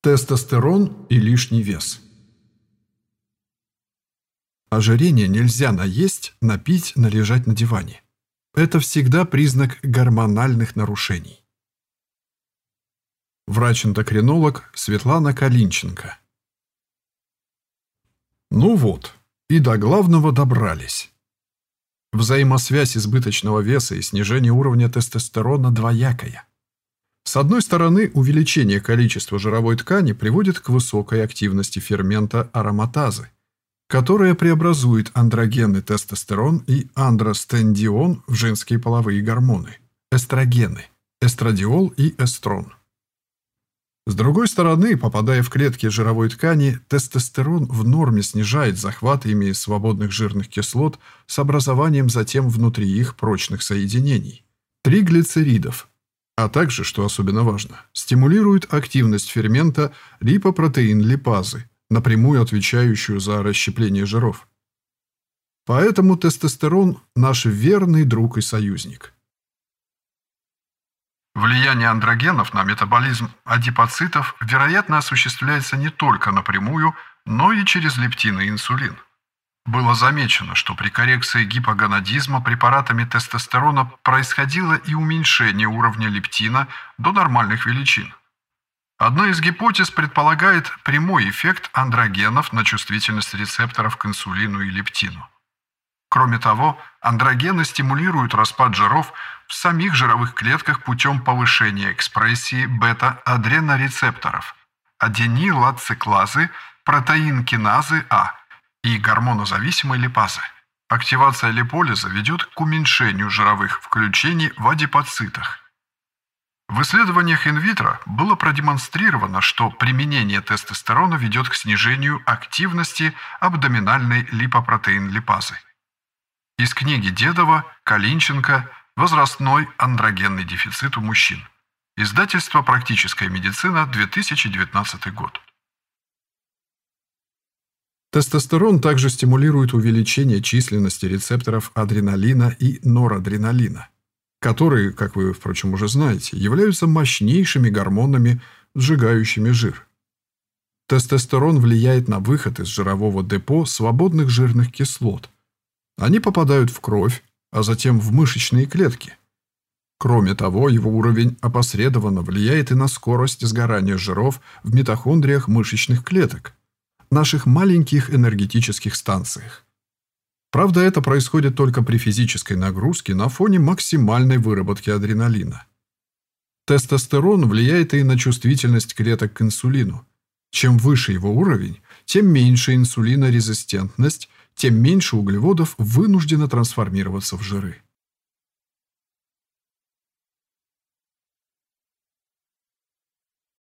Тестостерон и лишний вес. Ожирение нельзя наесть, напить, належать на диване. Это всегда признак гормональных нарушений. Врач-эндокринолог Светлана Калинченко. Ну вот, и до главного добрались. Взаимосвязь избыточного веса и снижения уровня тестостерона двоякая. С одной стороны, увеличение количества жировой ткани приводит к высокой активности фермента ароматазы, которая преобразует андрогенный тестостерон и андростендион в женские половые гормоны, эстрогены, эстрадиол и эстрон. С другой стороны, попадая в клетки жировой ткани, тестостерон в норме снижает захват ими свободных жирных кислот с образованием затем внутри их прочных соединений – триглицеридов, а также, что особенно важно, стимулирует активность фермента липопротеин-липазы, напрямую отвечающую за расщепление жиров. Поэтому тестостерон – наш верный друг и союзник – Влияние андрогенов на метаболизм адипоцитов, вероятно, осуществляется не только напрямую, но и через лептин и инсулин. Было замечено, что при коррекции гипогонадизма препаратами тестостерона происходило и уменьшение уровня лептина до нормальных величин. Одна из гипотез предполагает прямой эффект андрогенов на чувствительность рецепторов к инсулину и лептину. Кроме того, андрогены стимулируют распад жиров в самих жировых клетках путем повышения экспрессии бета-адренорецепторов, аденилациклазы, протеинкиназы А и гормонозависимой липазы. Активация липолиза ведет к уменьшению жировых включений в адипоцитах. В исследованиях инвитро было продемонстрировано, что применение тестостерона ведет к снижению активности абдоминальной липопротеин-липазы. Из книги Дедова, Калинченко «Возрастной андрогенный дефицит у мужчин». Издательство «Практическая медицина», 2019 год. Тестостерон также стимулирует увеличение численности рецепторов адреналина и норадреналина, которые, как вы, впрочем, уже знаете, являются мощнейшими гормонами, сжигающими жир. Тестостерон влияет на выход из жирового депо свободных жирных кислот – они попадают в кровь, а затем в мышечные клетки. Кроме того, его уровень опосредованно влияет и на скорость сгорания жиров в митохондриях мышечных клеток, наших маленьких энергетических станциях. Правда, это происходит только при физической нагрузке на фоне максимальной выработки адреналина. Тестостерон влияет и на чувствительность клеток к инсулину. Чем выше его уровень, тем меньше инсулинорезистентность тем меньше углеводов вынуждено трансформироваться в жиры.